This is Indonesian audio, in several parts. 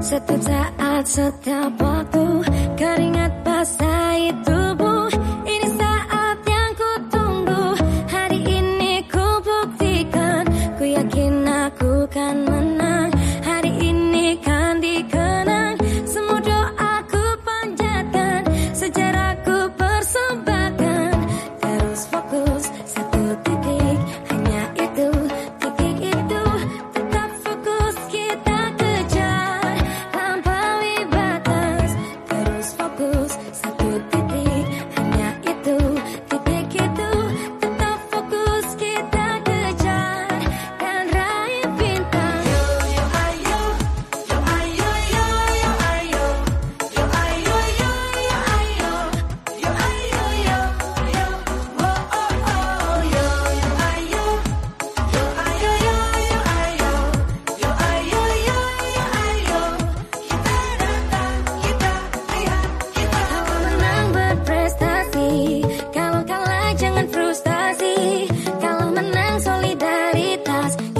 Satu saat setiap waktu Keringat basahi tubuh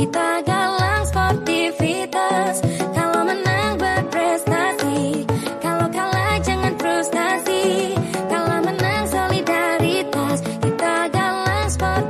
Kita galang sportivitas Kalau menang berprestasi Kalau kalah jangan frustasi Kalau menang solidaritas Kita galang sport.